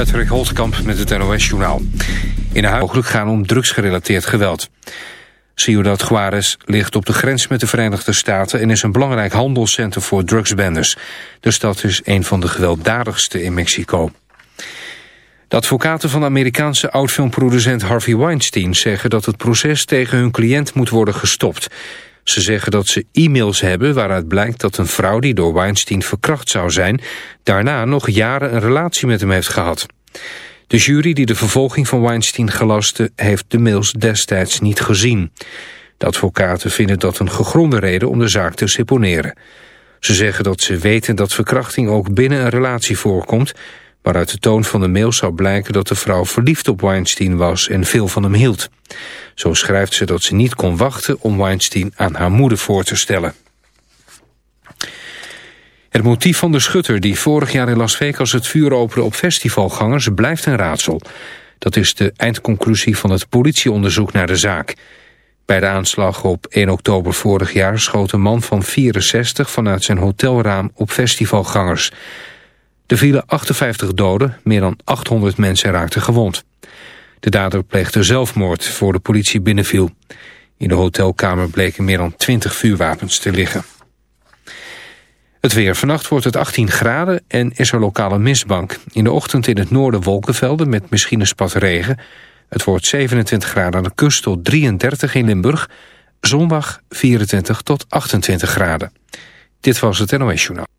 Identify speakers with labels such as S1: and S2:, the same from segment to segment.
S1: Patrick Holtkamp met het NOS-journaal. In de huis mogelijk gaan om drugsgerelateerd geweld. Ciudad Juarez ligt op de grens met de Verenigde Staten... en is een belangrijk handelscentrum voor drugsbenders. De stad is een van de gewelddadigste in Mexico. De advocaten van de Amerikaanse oud-filmproducent Harvey Weinstein... zeggen dat het proces tegen hun cliënt moet worden gestopt... Ze zeggen dat ze e-mails hebben waaruit blijkt dat een vrouw die door Weinstein verkracht zou zijn... daarna nog jaren een relatie met hem heeft gehad. De jury die de vervolging van Weinstein gelaste heeft de mails destijds niet gezien. De advocaten vinden dat een gegronde reden om de zaak te seponeren. Ze zeggen dat ze weten dat verkrachting ook binnen een relatie voorkomt... maar uit de toon van de mail zou blijken dat de vrouw verliefd op Weinstein was en veel van hem hield. Zo schrijft ze dat ze niet kon wachten om Weinstein aan haar moeder voor te stellen. Het motief van de schutter die vorig jaar in Las Vegas het vuur opende op festivalgangers blijft een raadsel. Dat is de eindconclusie van het politieonderzoek naar de zaak. Bij de aanslag op 1 oktober vorig jaar schoot een man van 64 vanuit zijn hotelraam op festivalgangers. Er vielen 58 doden, meer dan 800 mensen raakten gewond. De dader pleegde zelfmoord voor de politie binnenviel. In de hotelkamer bleken meer dan 20 vuurwapens te liggen. Het weer. Vannacht wordt het 18 graden en is er lokale mistbank. In de ochtend in het noorden wolkenvelden met misschien een spat regen. Het wordt 27 graden aan de kust tot 33 in Limburg. Zondag 24 tot 28 graden. Dit was het NOS Journaal.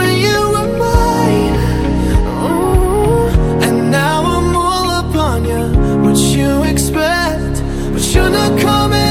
S2: shouldn't have come in.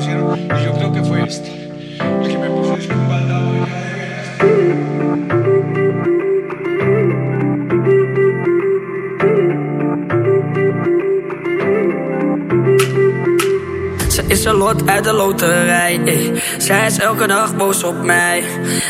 S3: Y yo creo que fue este, el que me puso espaldado.
S4: Ze is een lot uit de loterij. ey. Zij is elke dag boos op mij.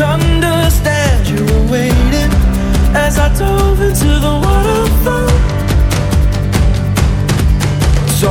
S5: Didn't understand you were waiting as I dove into the waterfall. So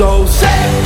S6: So say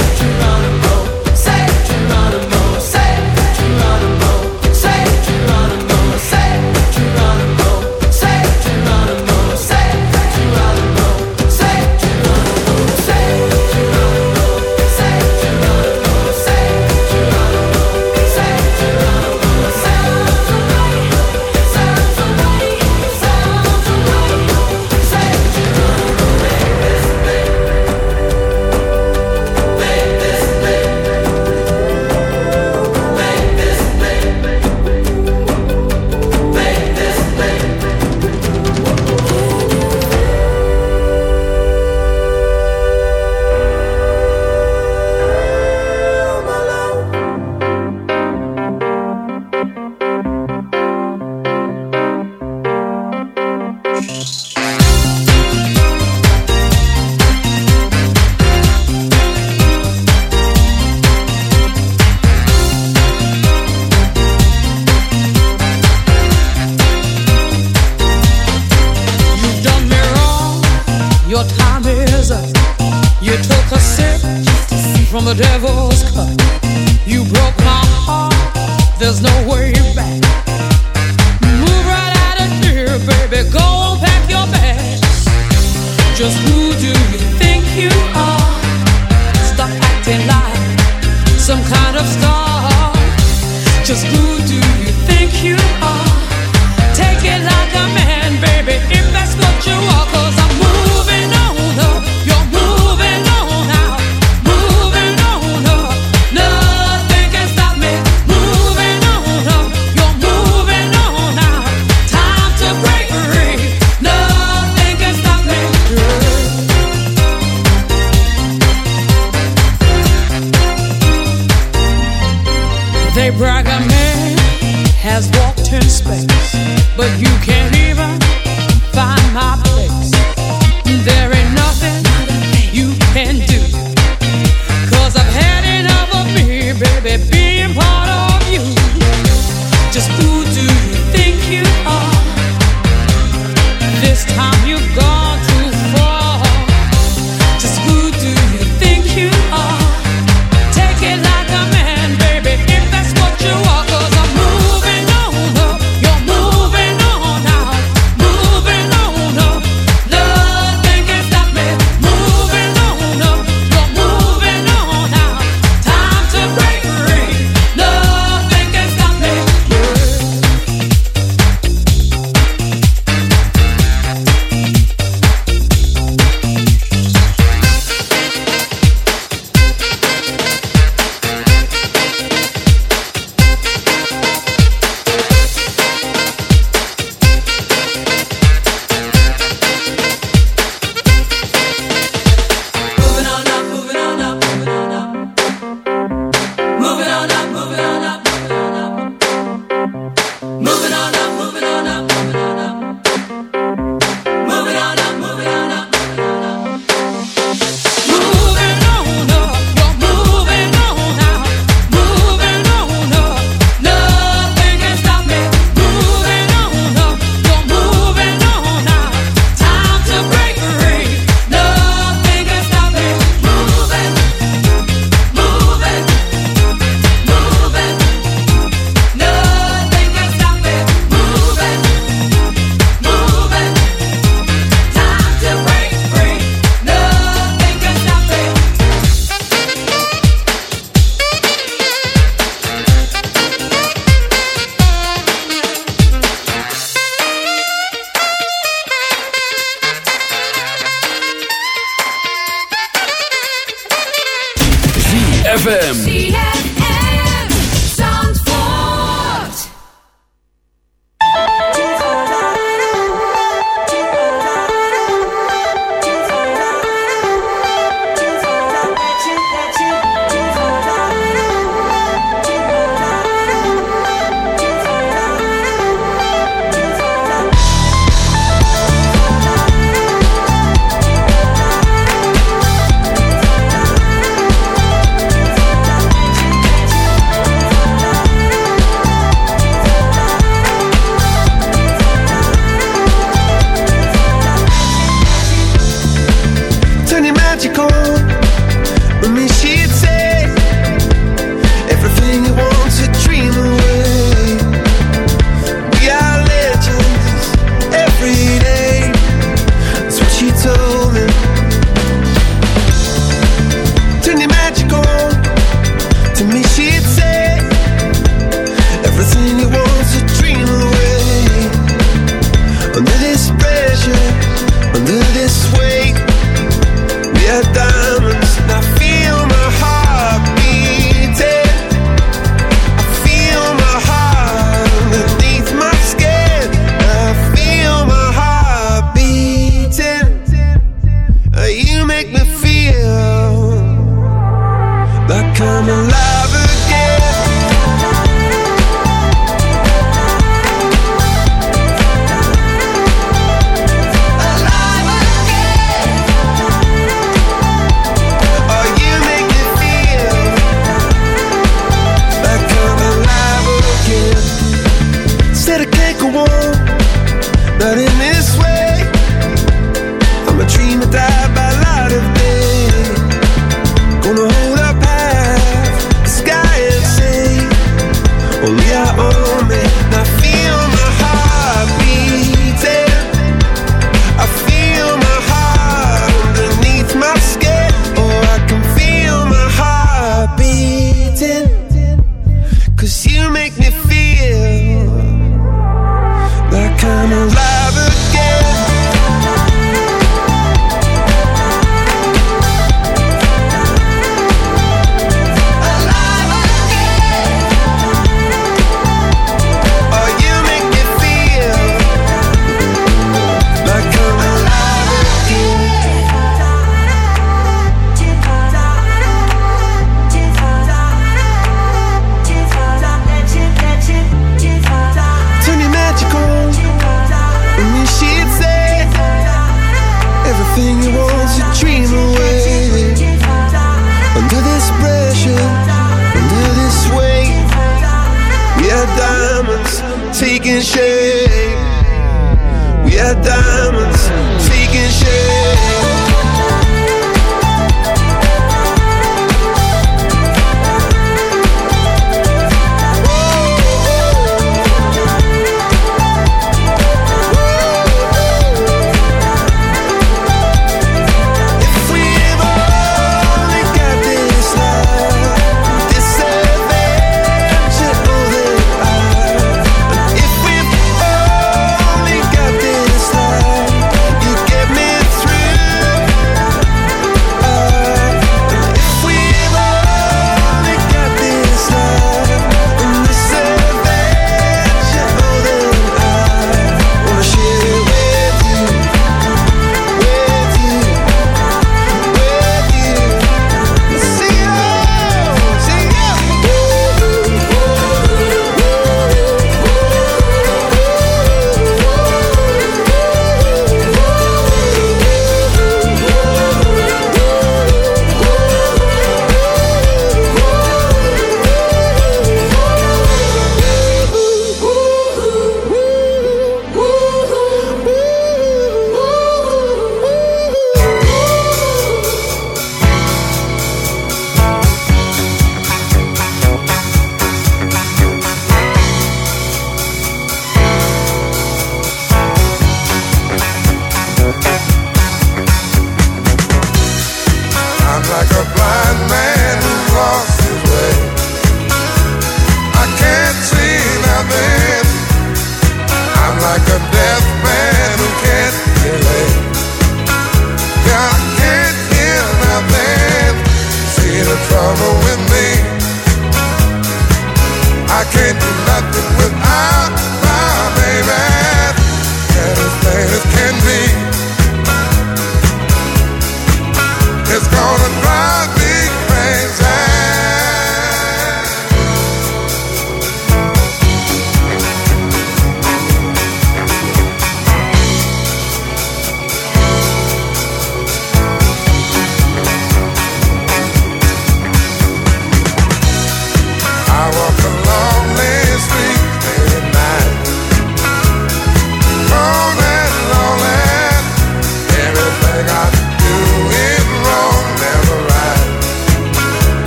S7: taking shape. We are diamonds